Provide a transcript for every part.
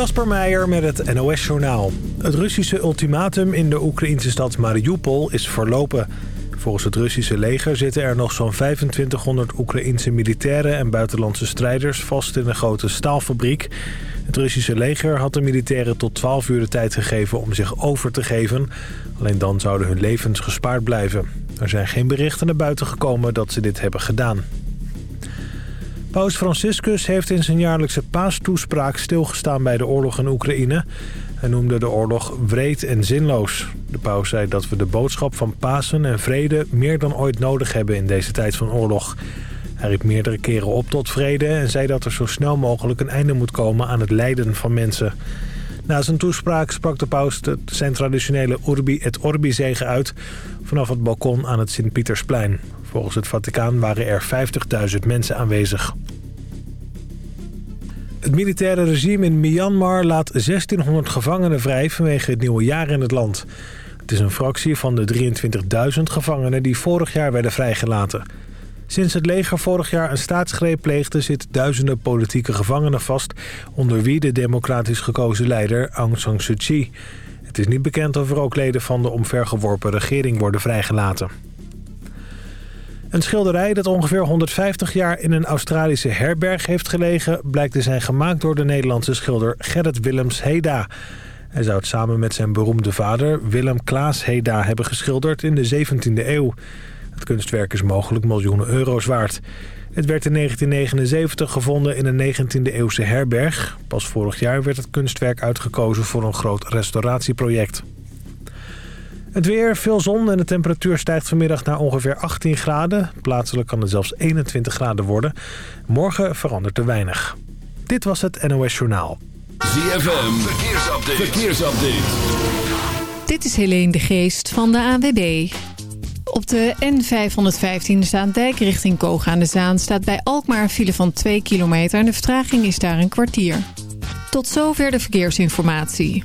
Kasper Meijer met het NOS-journaal. Het Russische ultimatum in de Oekraïnse stad Mariupol is verlopen. Volgens het Russische leger zitten er nog zo'n 2500 Oekraïnse militairen en buitenlandse strijders vast in een grote staalfabriek. Het Russische leger had de militairen tot 12 uur de tijd gegeven om zich over te geven. Alleen dan zouden hun levens gespaard blijven. Er zijn geen berichten naar buiten gekomen dat ze dit hebben gedaan. Paus Franciscus heeft in zijn jaarlijkse paastoespraak stilgestaan bij de oorlog in Oekraïne. Hij noemde de oorlog wreed en zinloos. De paus zei dat we de boodschap van Pasen en vrede meer dan ooit nodig hebben in deze tijd van oorlog. Hij riep meerdere keren op tot vrede en zei dat er zo snel mogelijk een einde moet komen aan het lijden van mensen. Na zijn toespraak sprak de paus zijn traditionele Urbi et Orbi zegen uit vanaf het balkon aan het Sint-Pietersplein. Volgens het Vaticaan waren er 50.000 mensen aanwezig. Het militaire regime in Myanmar laat 1600 gevangenen vrij vanwege het nieuwe jaar in het land. Het is een fractie van de 23.000 gevangenen die vorig jaar werden vrijgelaten. Sinds het leger vorig jaar een staatsgreep pleegde... zitten duizenden politieke gevangenen vast... onder wie de democratisch gekozen leider Aung San Suu Kyi. Het is niet bekend of er ook leden van de omvergeworpen regering worden vrijgelaten. Een schilderij dat ongeveer 150 jaar in een Australische herberg heeft gelegen... blijkt te zijn gemaakt door de Nederlandse schilder Gerrit Willems Heda. Hij zou het samen met zijn beroemde vader Willem Klaas Heda hebben geschilderd in de 17e eeuw. Het kunstwerk is mogelijk miljoenen euro's waard. Het werd in 1979 gevonden in een 19e-eeuwse herberg. Pas vorig jaar werd het kunstwerk uitgekozen voor een groot restauratieproject. Het weer, veel zon en de temperatuur stijgt vanmiddag naar ongeveer 18 graden. Plaatselijk kan het zelfs 21 graden worden. Morgen verandert er weinig. Dit was het NOS Journaal. ZFM, verkeersupdate. verkeersupdate. Dit is Helene de Geest van de AWB. Op de N515 Zaandijk richting Koog aan de Zaan... staat bij Alkmaar een file van 2 kilometer... en de vertraging is daar een kwartier. Tot zover de verkeersinformatie.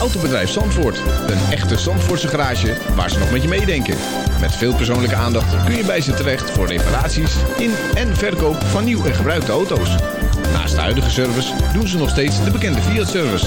Autobedrijf Zandvoort. Een echte Zandvoortse garage waar ze nog met je meedenken. Met veel persoonlijke aandacht kun je bij ze terecht... voor reparaties in en verkoop van nieuw en gebruikte auto's. Naast de huidige service doen ze nog steeds de bekende Fiat-service...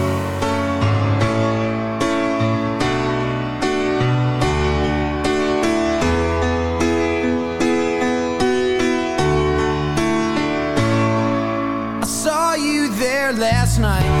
Last night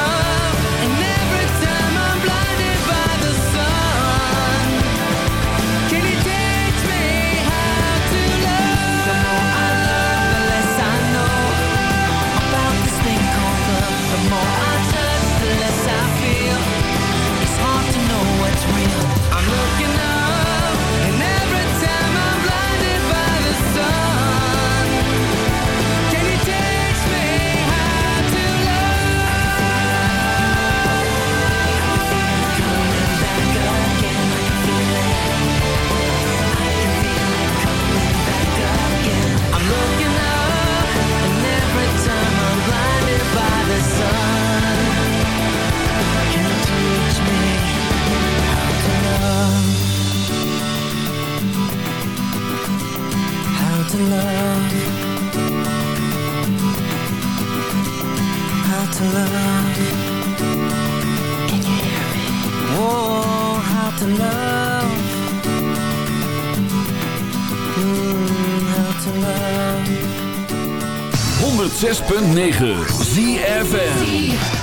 How to love? 106.9 ZFN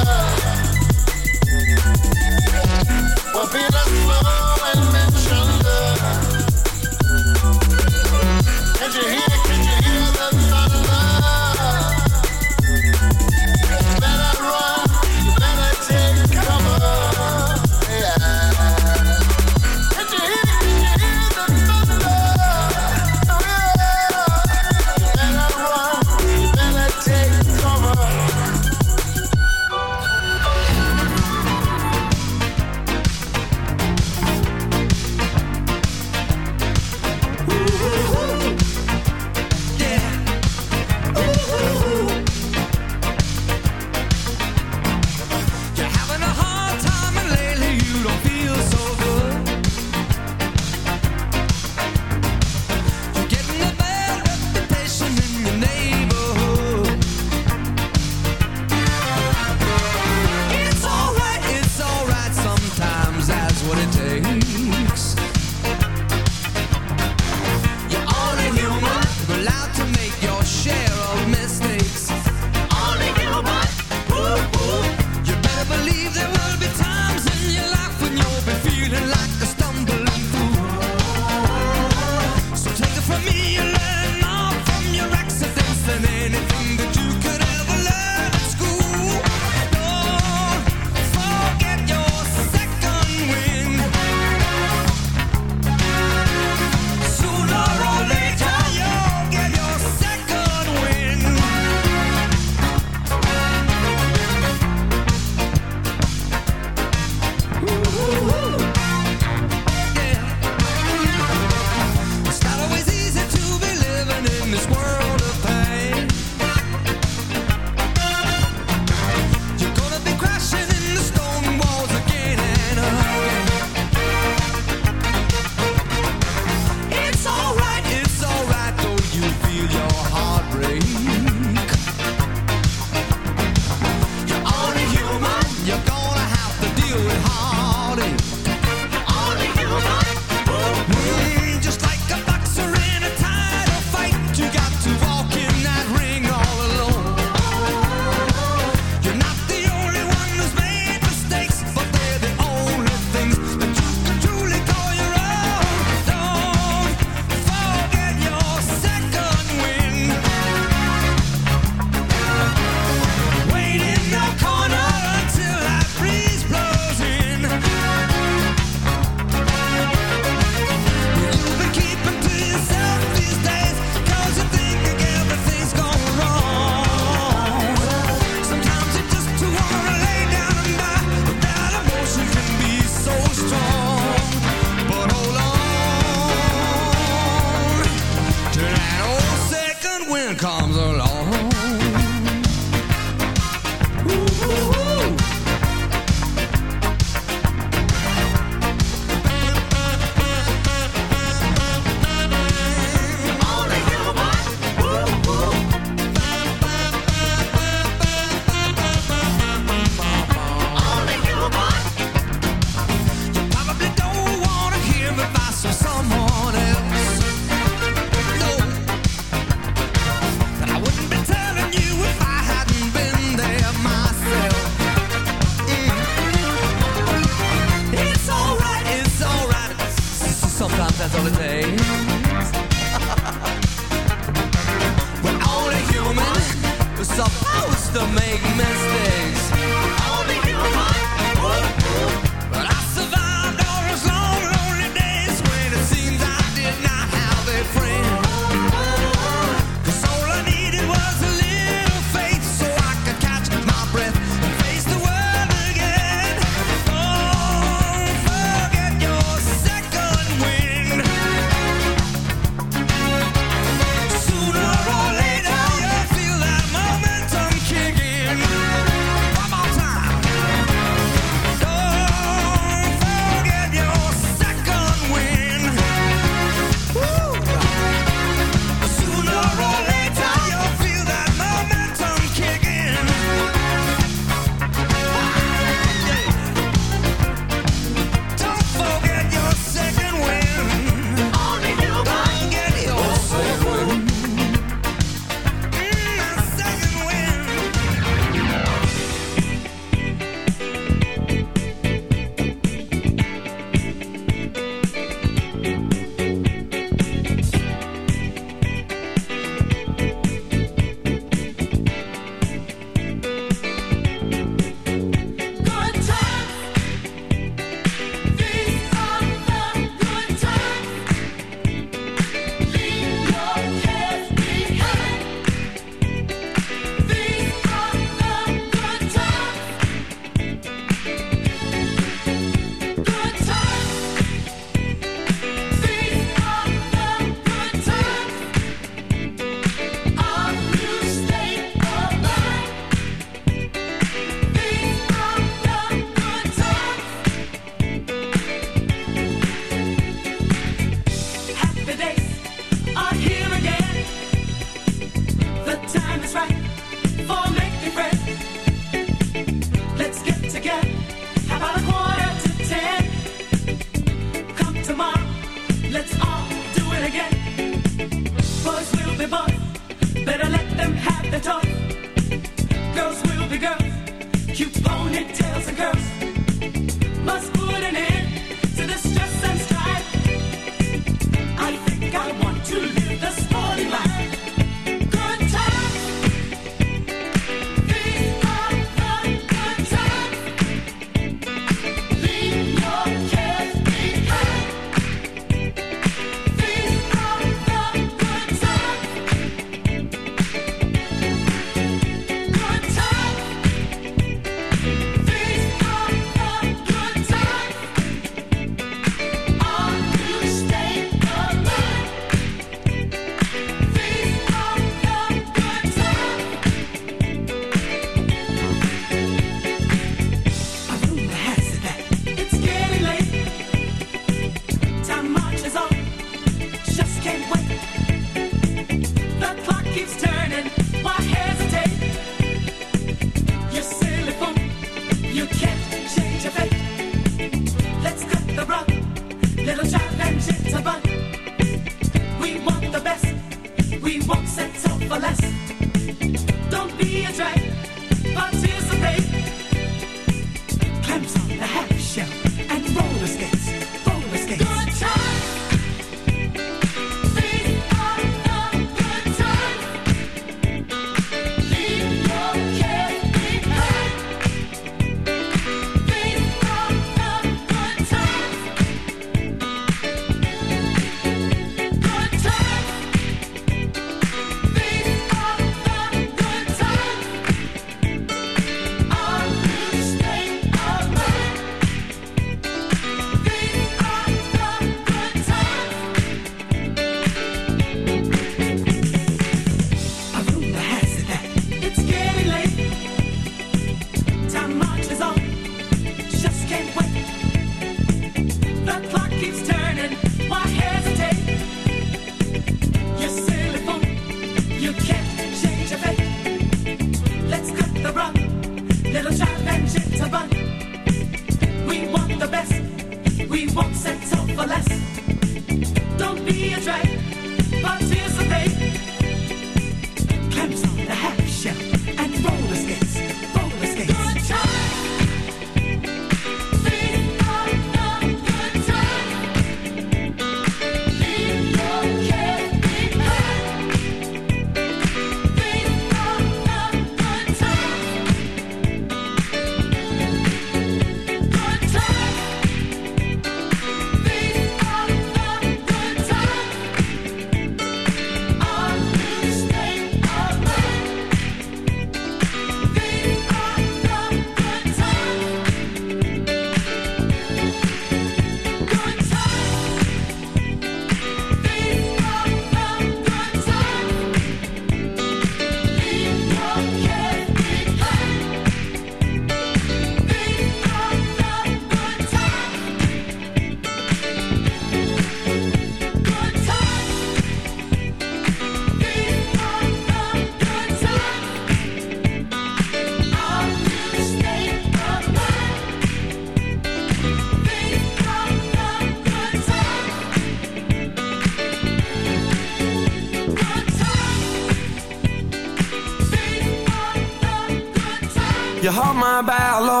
maar bij hallo.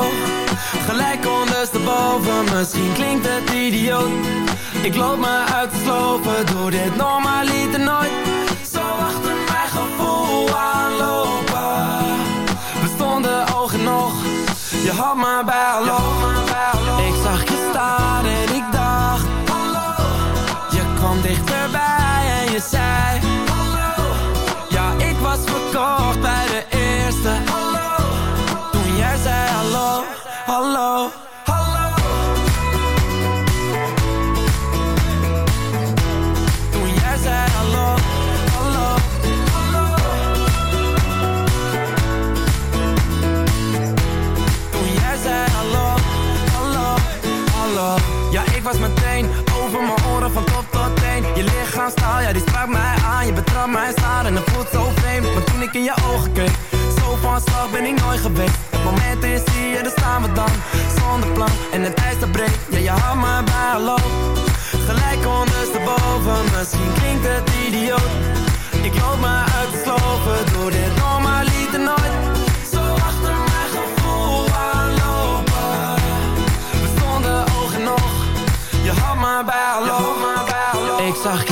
Gelijk ondersteboven Misschien klinkt het idioot. Ik loop me uit te slopen Doe dit normaliter Je betrapt mij staan en het voelt zo vreemd. Maar toen ik in je ogen keek Zo van slag ben ik nooit geweest. Het moment is hier, daar staan we dan Zonder plan. En het ijs dat breekt Ja, je had me bij hallo Gelijk ondersteboven Misschien klinkt het idioot. Ik loop me uit te slopen Doe dit normaliter nooit. Zo achter mijn gevoel aanlopen We stonden oog Je had me bij Ik zag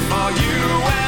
for you